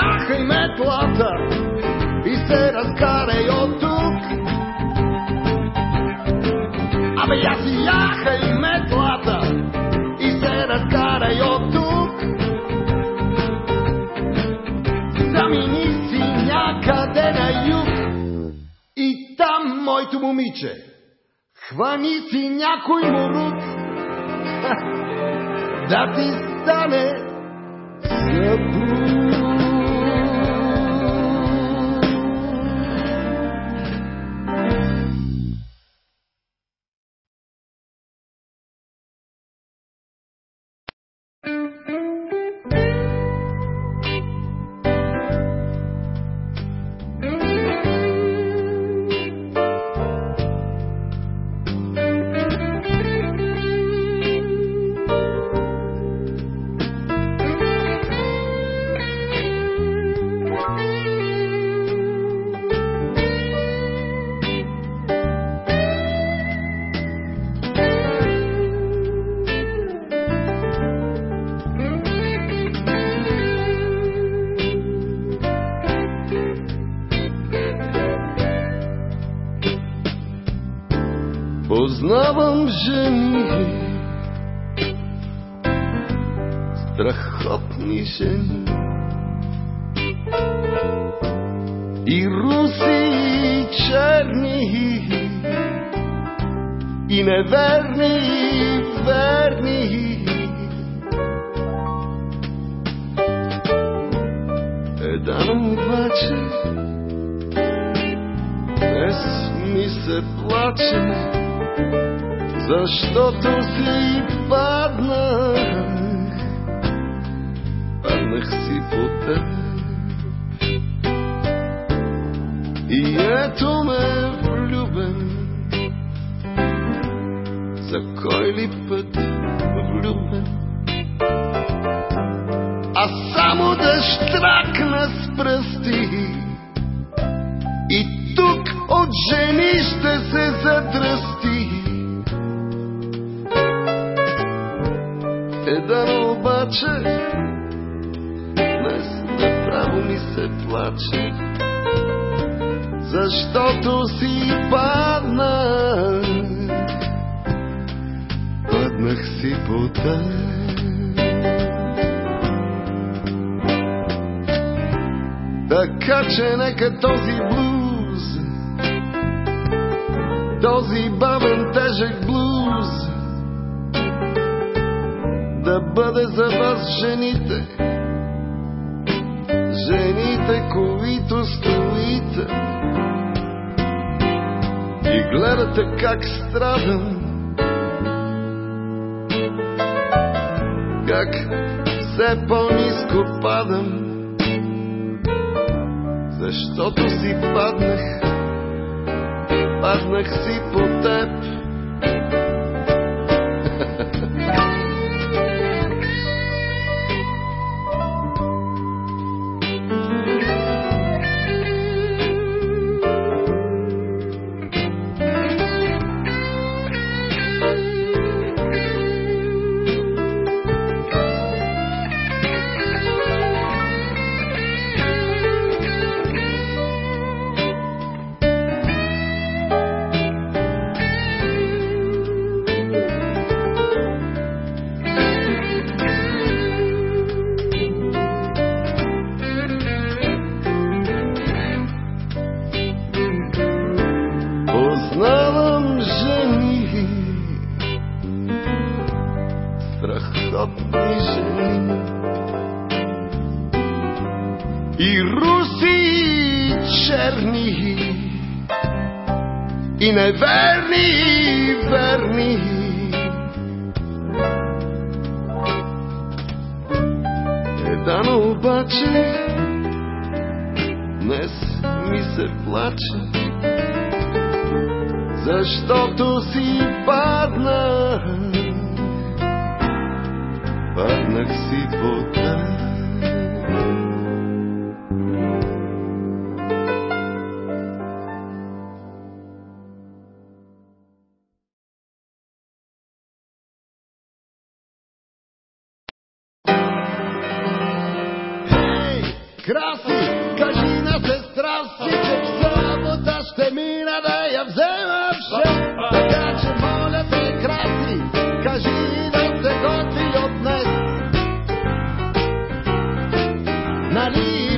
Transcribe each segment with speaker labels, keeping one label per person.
Speaker 1: яхай метлата и се разкарай от тук. Абе, я си яхай метлата и се разкарай от тук. Замини си някъде на юг и там, моето момиче, хвани си някой мурук, да ти стане съпруг. Познавам жени, страхотни жени. И руси, и черни, и неверни, и верни. Една обаче днес ми се плаче, защото си паднах, паднах си по теб. И ето ме влюбен, за кой ли път влюбен, а само да штракна с пръсти. защото си падна. Паднах си по теб. Така че нека този блуз, този бавен тежък блуз, да бъде за вас жените, жените, които стоите гледате как страдам. Как все по-низко падам, защото си паднах, паднах си по теб. María.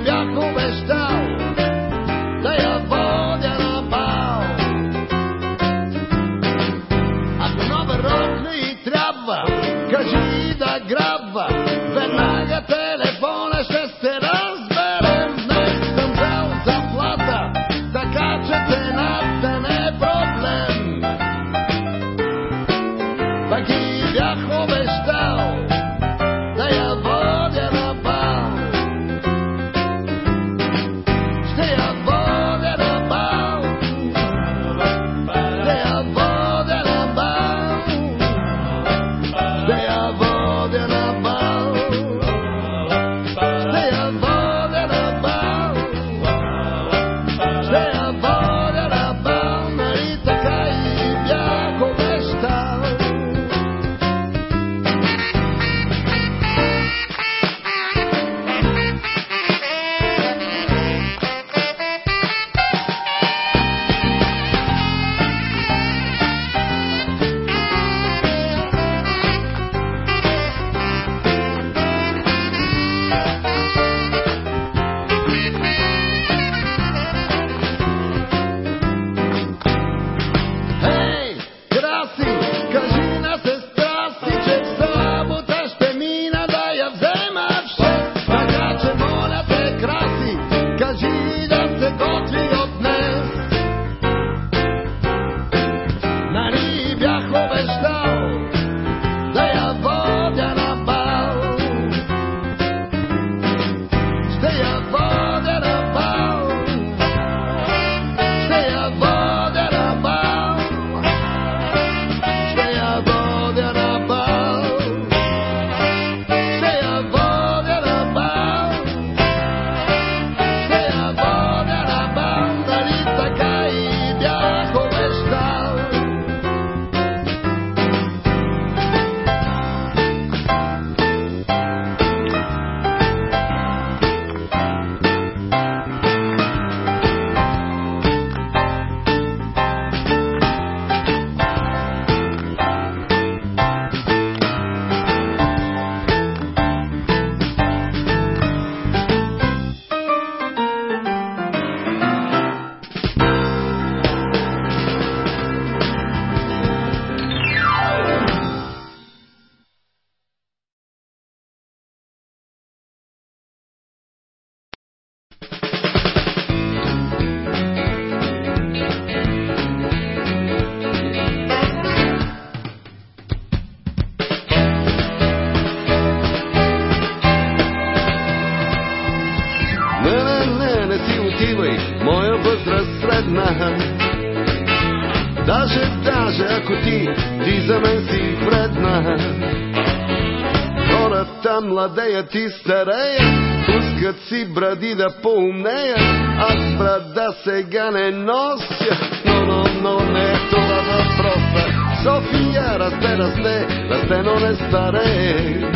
Speaker 1: Младеят и стареят, пускат си бради да поумнеят. Аз брада сега не нося, но, но, но не е това въпроса. София расте, расте, расте, но не старее.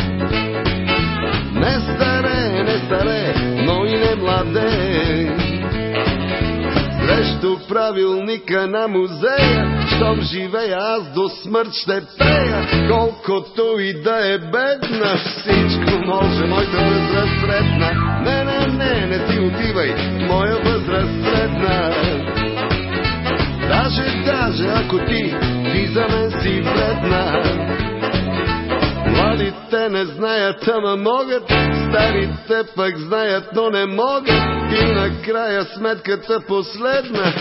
Speaker 1: Не старе, не старе, но и не младе. Срещу правилника на музея, щом живея аз до смърт ще пея, колкото и да е бедна, всичко може, моята възраст средна. Не, не, не, не ти отивай, моя възраст средна. Даже, даже ако ти, ти за мен си вредна. Младите не знаят, ама могат, старите пък знаят, но не могат. И накрая сметката последна,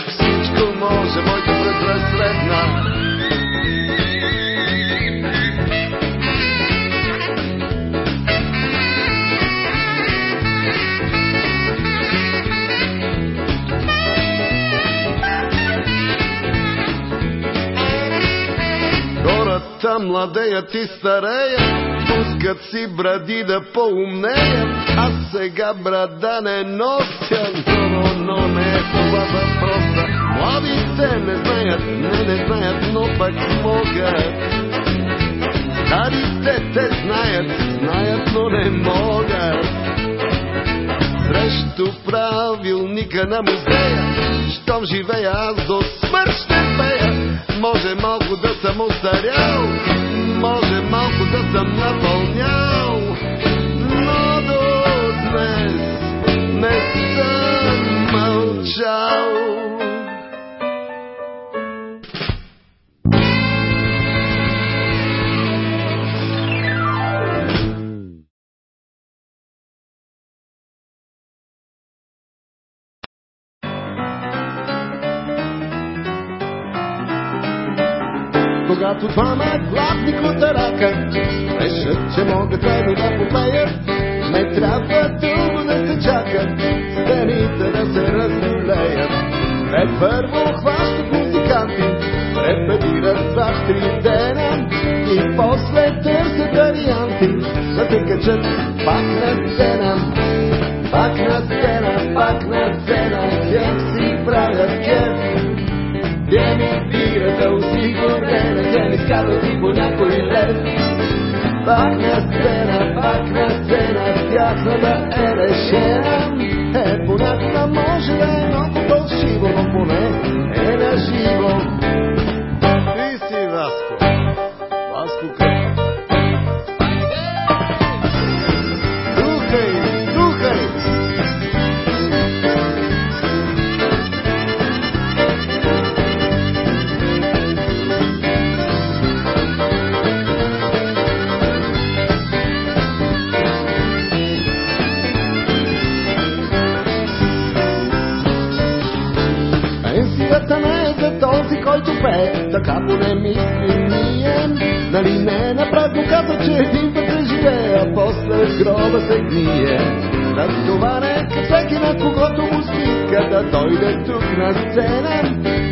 Speaker 1: всичко може, моята възраст средна. Хората младеят и стареят, пускат си бради да поумнеят. Аз сега брада не нося, но, но, не Младите не знаят, не, не знаят, но пък могат. Старите те знаят, знаят, но не могат. Срещу правилника на музея, щом живея аз до смърт ще пея. Може малко да съм остарял, може малко да съм напълнял, но до днес не съм мълчал. Когато двама гладни котарака решат, че могат заедно да попеят, не трябва дълго да се чакат, стените да се развилеят. Те първо хващат музиканти, репетират два-три дена и после търсят варианти, да се качат пак на сцена. Пак на сцена, пак на сцена, бирата осигурена, те ми скарват и по някой лев. Пак на сцена, пак на сцена, тяхната е решена. Е, понякога може да е много фалшиво, но поне е на живо. Нали не на празно каза, че един път се живее, а после в гроба се гние. Да това нека всеки на когото му стиска да дойде тук на сцена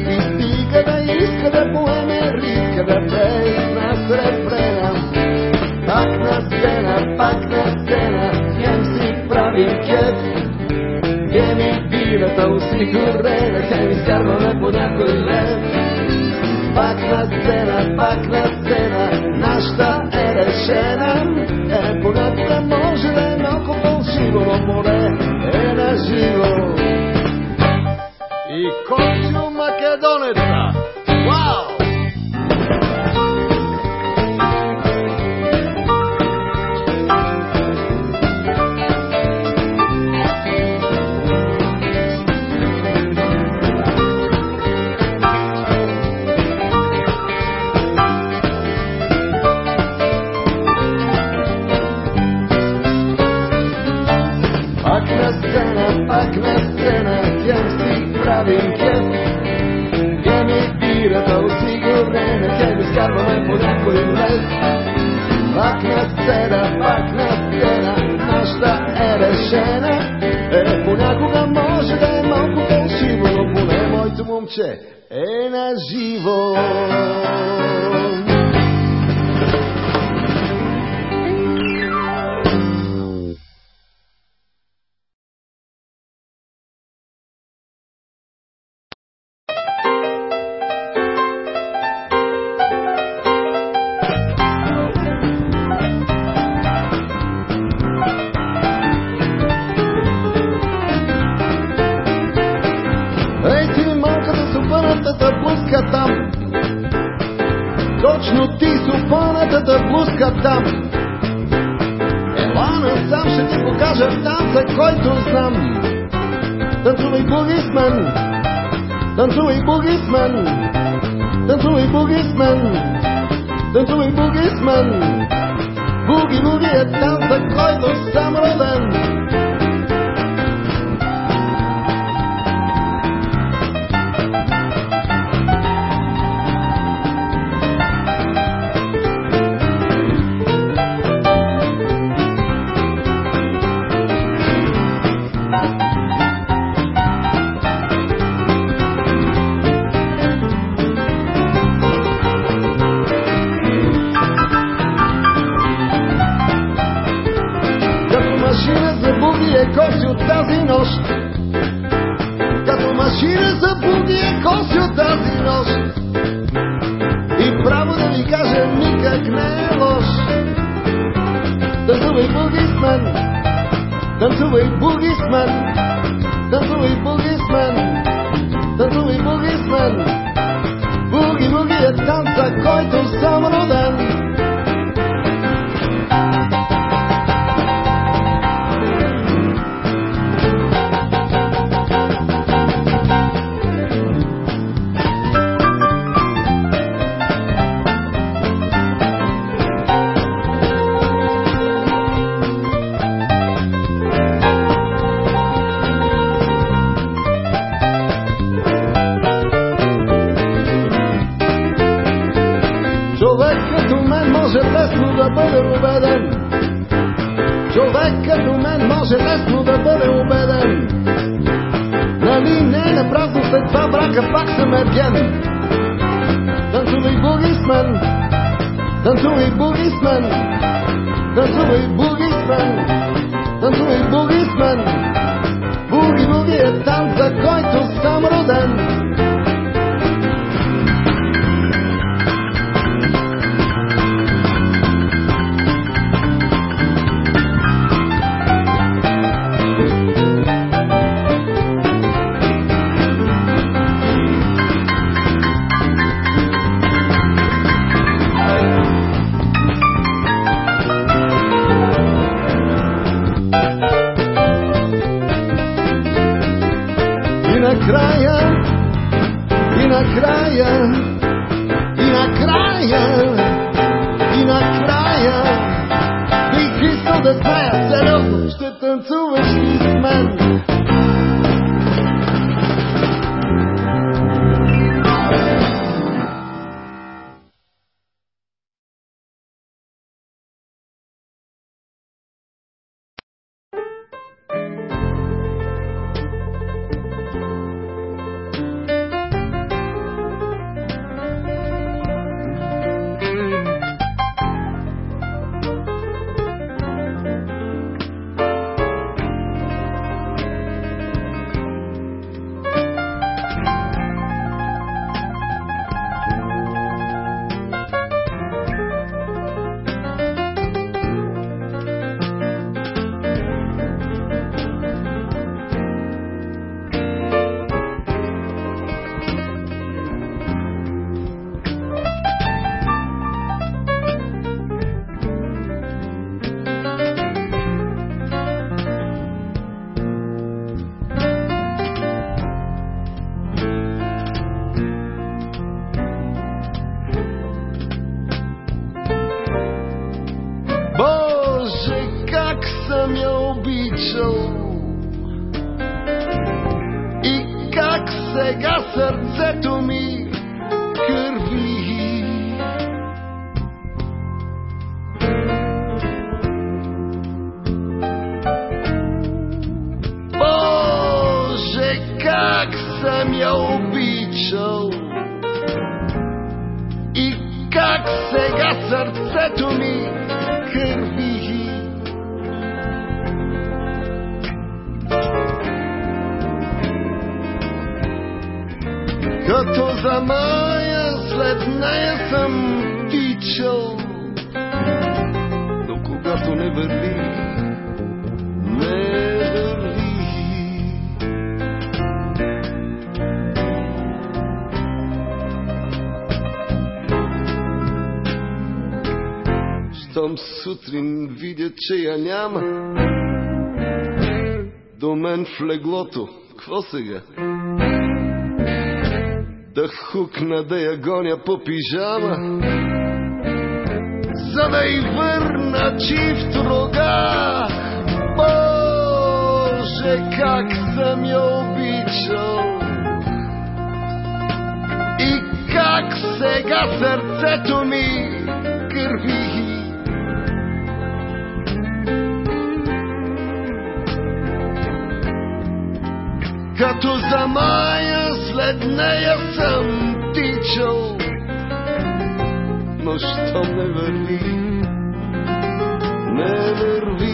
Speaker 1: и стига да иска да поеме риска да пее с нас рефрена. Пак на сцена, пак на сцена, хем си прави кеф, Геми бирата осигурена, хем изкарваме по някой лев. На сцена, пак на сцена, нашата е решена. Е, понякога може да е малко фалшиво, но поне е на живо. И Кочо Македонеца! Момче е на живо. unto a man. Е върви, не върви. Щом сутрин видя, че я няма, до мен в леглото, какво сега? Да хукна да я гоня по пижама, за да й върна чифт рога. Боже, как съм я обичал и как сега сърцето ми кърви. Като за мая след нея съм тичал, но щом не върви, не върви.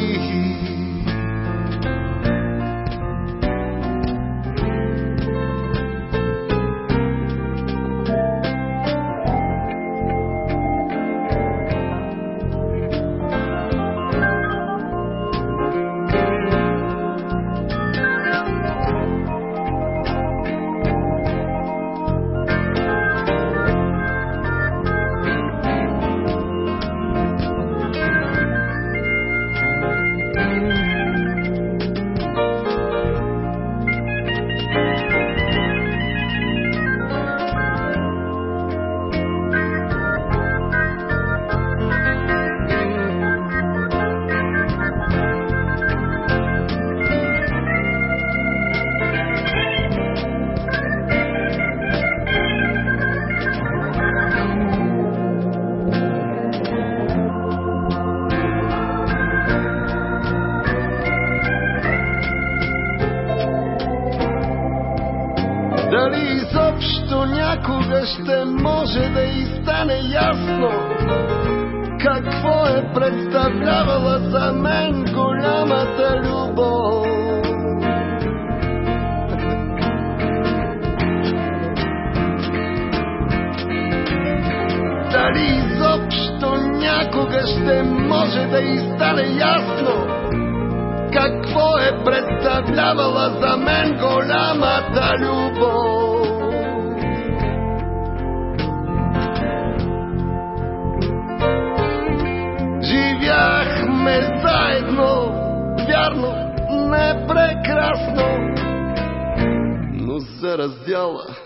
Speaker 1: За раздяла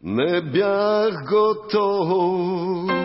Speaker 1: не бях готов.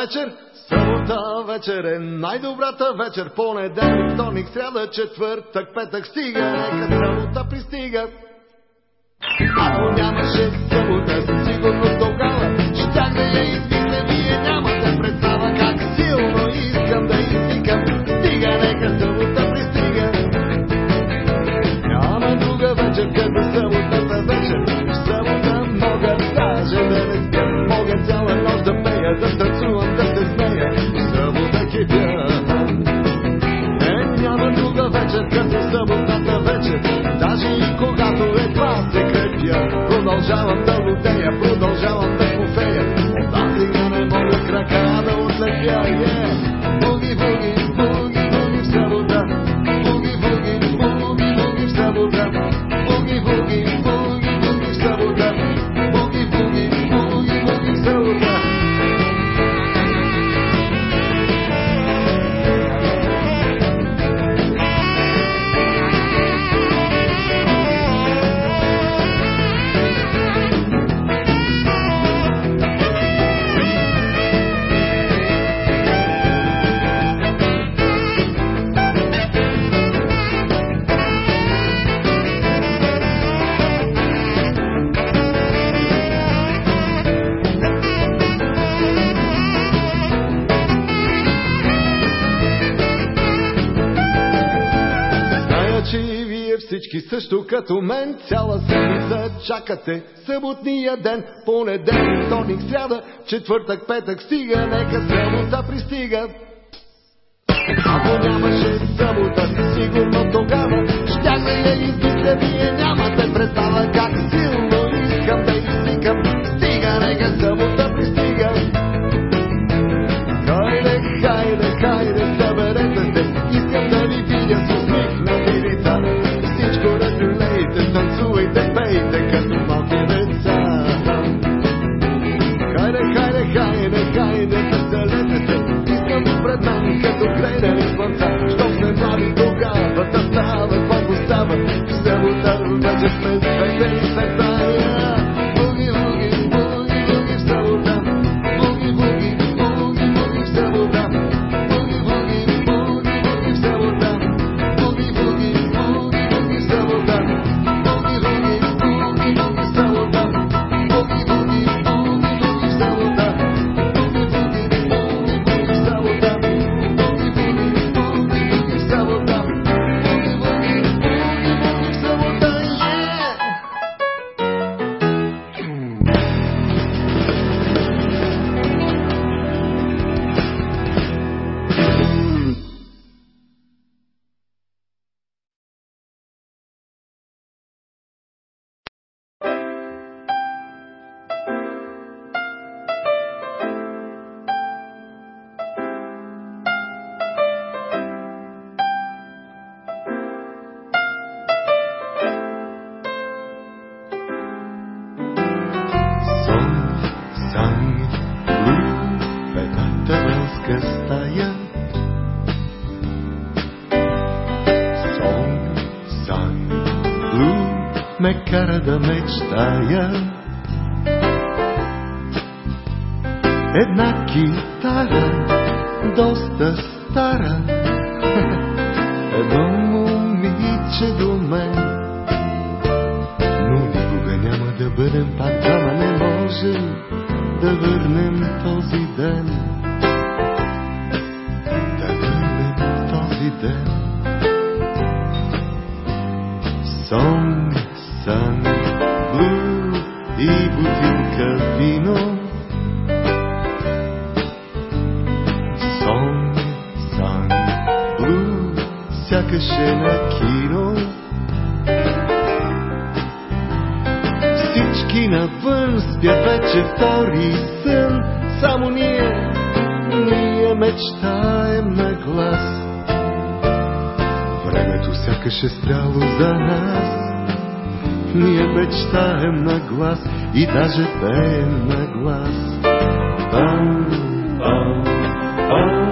Speaker 1: Вечер, събота вечер е най-добрата вечер, понеделник, вторник, сряда, четвъртък, петък, стига, нека събота пристига. Ако нямаше събота, със сигурност тогава, щях да я всички също като мен цяла седмица чакате съботния ден, понеделник, вторник, сряда, четвъртък, петък, стига, нека събота пристига. Ако нямаше събота, сигурно тогава щях да я измисля, вие нямате представа как силно искам да извикам. Стига, нека събота
Speaker 2: But just move the next day. am. Сякаш е на кино. Всички навън спят вече втори сън, само ние, ние мечтаем на глас. Времето сякаш е спряло за нас, ние мечтаем на глас и даже пеем на глас. Пам, пам, пам,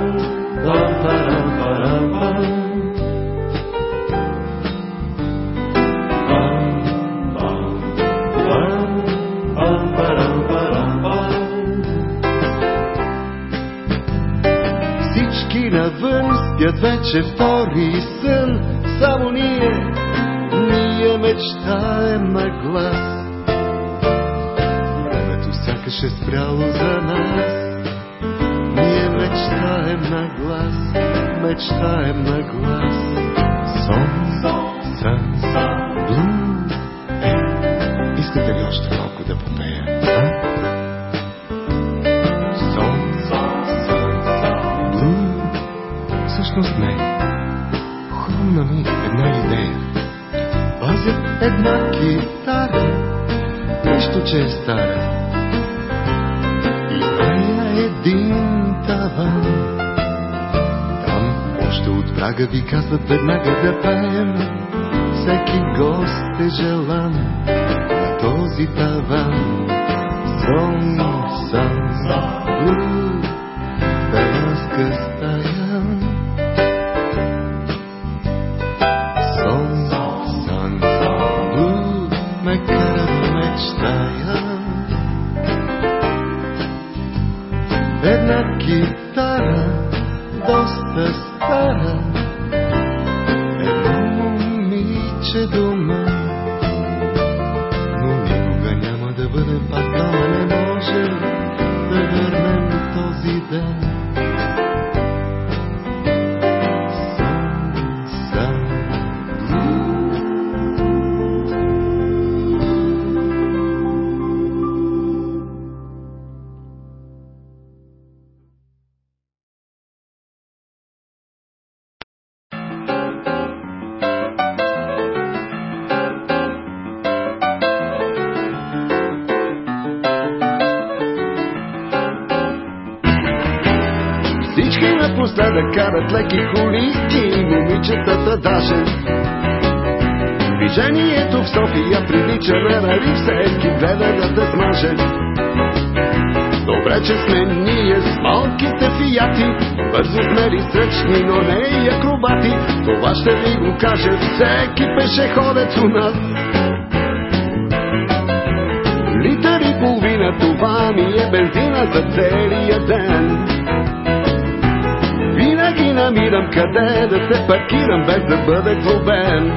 Speaker 2: вече втори сън, само ние, ние мечтаем на глас. Времето сякаш е спряло за нас, ние мечтаем на глас, мечтаем на глас. Ми една идея. Пазя една китара, нищо, че е стара. Има я един таван. Там още от прага ви казват веднага да пеем. Всеки гост е желан на този таван. Сон, сан, блу, беланска
Speaker 1: напоследък карат леки коли и момичетата даже. Движението в София прилича на нали всеки гледа да те смаже. Добре, че сме ние с малките фияти, бързо сме ли сръчни, но не и акробати. Това ще ви го каже всеки пешеходец у нас. Литър и половина, това ми е бензина за целия ден. Намирам къде да се паркирам, без да бъда глобен.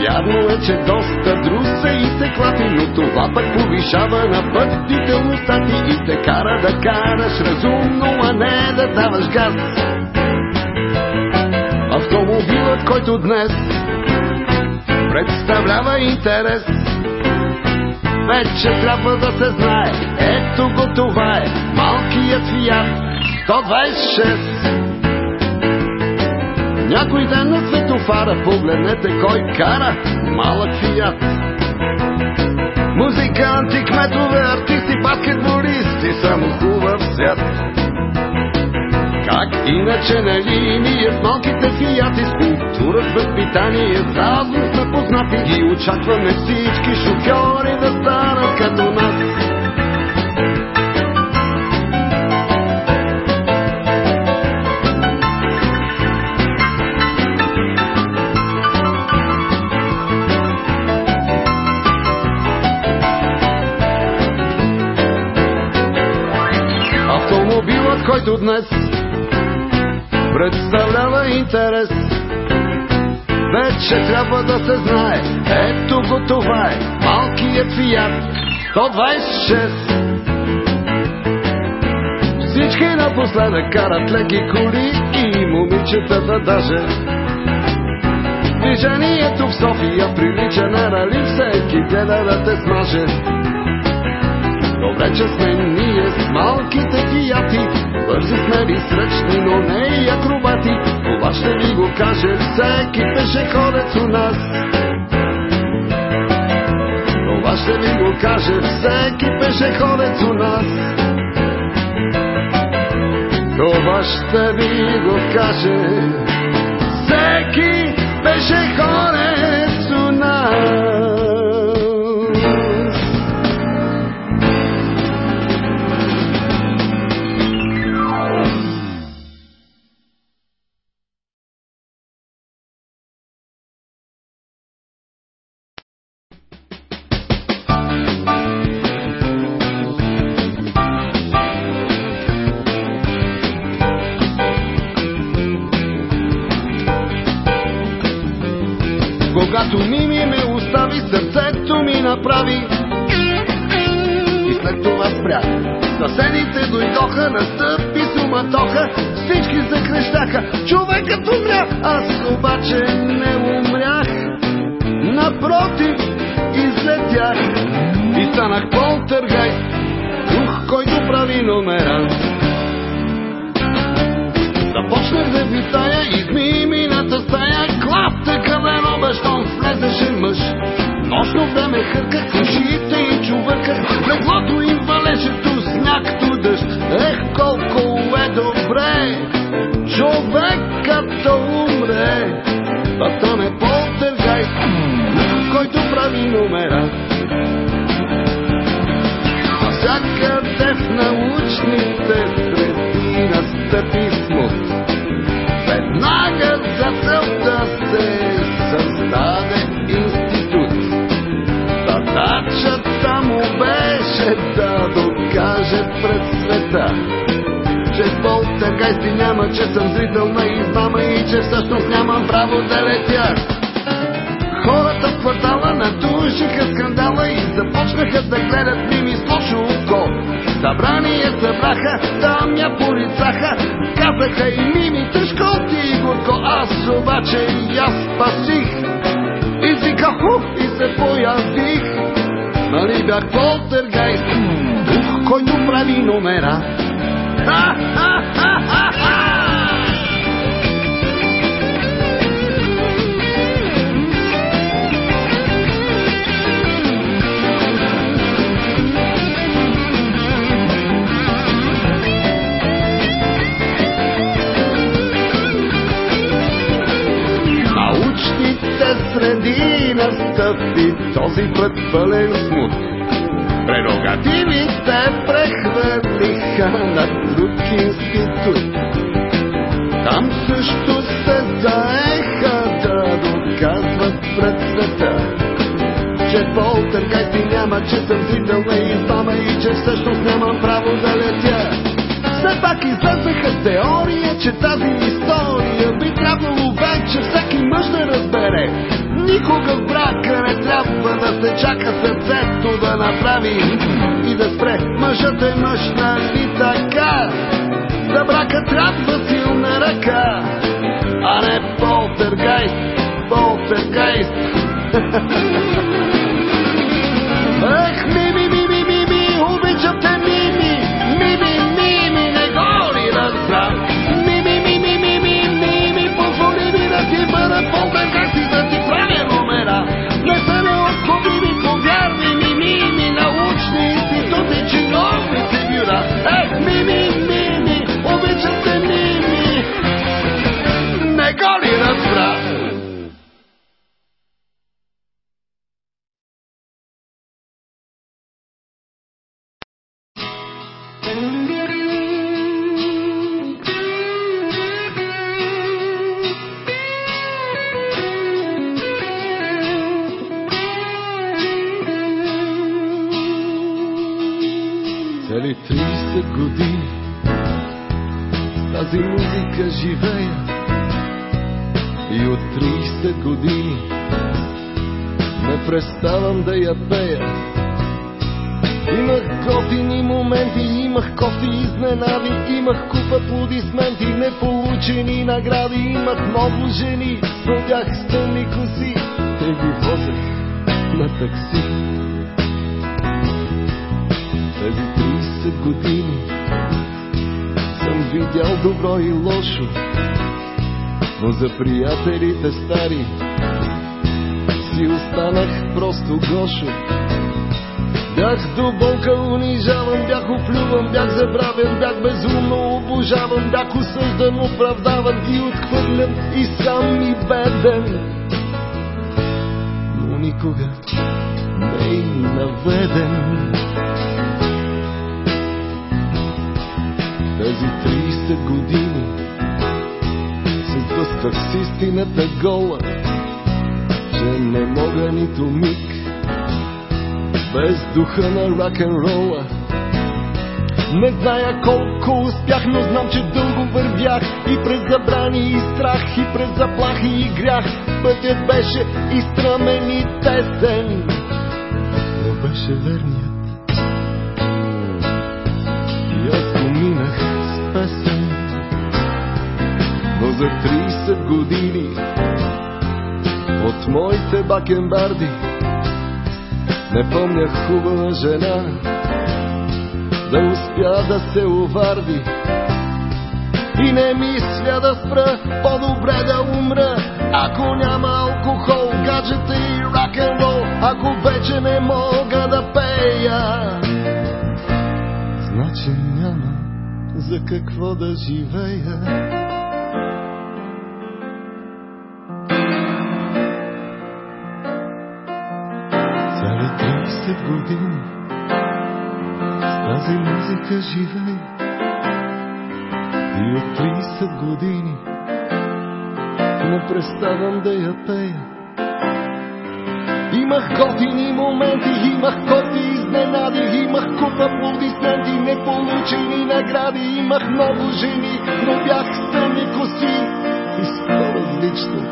Speaker 1: Вярно е, че доста друса и се клати, но това пък повишава на пътителността ти и те кара да караш разумно, а не да даваш газ. Автомобилът, който днес представлява интерес, вече трябва да се знае. Ето го това е малкият фиат 126. Някой ден на светофара погледнете кой кара малък фиат. Музиканти, кметове, артисти, баскетболисти, само хубав свят. Как иначе нали ние с малките фияти с култура, с възпитание, с разум познати и очакваме всички шофьори да станат като нас. Който днес представлява интерес, вече трябва да се знае. Ето го това е малкият фиат 126. Всички напоследък карат леки коли и момичетата даже. Движението в София прилича на рали, всеки гледа да те смаже. Добре, че сме ние с малките фияти, бързи сме ли сръчни, но не и акробати. Това ще ви го каже всеки пешеходец у нас. Това ще ви го каже всеки пешеходец у нас. Това ще ви го каже всеки пешеходец научните среди настъпи смут. Веднага за целта се създаде институт. Задачата му беше да докаже пред света, че полтергайсти няма, че съм зрител на измама и че всъщност нямам право да летя. Хората в квартала надушиха скандала и започнаха да гледат мими с лошо око. Събрание събраха, там я порицаха, казаха и мими, тежко ти и горко, аз обаче и аз спасих. Извиках ух и се появих, нали бях полтергайст, дух, който прави номера. Ха-ха-ха-ха-ха!
Speaker 2: Среди настъпи този път пълен смут. Прерогативите прехвърлиха на друг институт. Там също се заеха да доказват пред света, че полтергайсти няма, че съм зрител на измама и че всъщност нямам право да летя. Все пак излезаха теория, че тази история би трябвало вече всеки мъж да разбере. Никога в брака не трябва да се чака сърцето да направи и да спре. Мъжът е мъж, нали така? За брака трябва силна ръка, а не полтергайст, полтергайст. Ах, мими, Цели 30 години тази музика живея и от 30 години не преставам да я пея. Имах готини моменти, имах кофти изненади, имах куп аплодисменти, неполучени награди, имах много жени, но бях с тъмни коси, те ги возех на такси. Тези 30 години съм видял добро и лошо, но за приятелите стари си останах просто гошо. Бях до болка унижаван, бях оплюван, бях забравен, бях безумно обожаван, бях осъждан, оправдаван и отхвърлен и сам и беден. Но никога не и наведен. Тези 30 години се сблъсквах с истината гола, че не мога нито миг без духа на рок-н-рола. Не зная колко успях, но знам, че дълго вървях и през забрани и страх, и през заплахи и грях. Пътят беше и стръмен и тесен, но беше верният. За 30 години от моите бакенбарди не помня хубава жена да успя да се уварди. И не мисля да спра, по-добре да умра, ако няма алкохол, гаджета и рок-н-рол, ако вече не мога да пея. Значи няма за какво да живея. 30 години с тази музика живея. И от 30 години не преставам да я пея. Имах готини моменти, имах кофи изненади, имах куп аплодисменти, неполучени награди, имах много жени, но бях с тъмни коси и с по-различно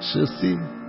Speaker 2: шаси.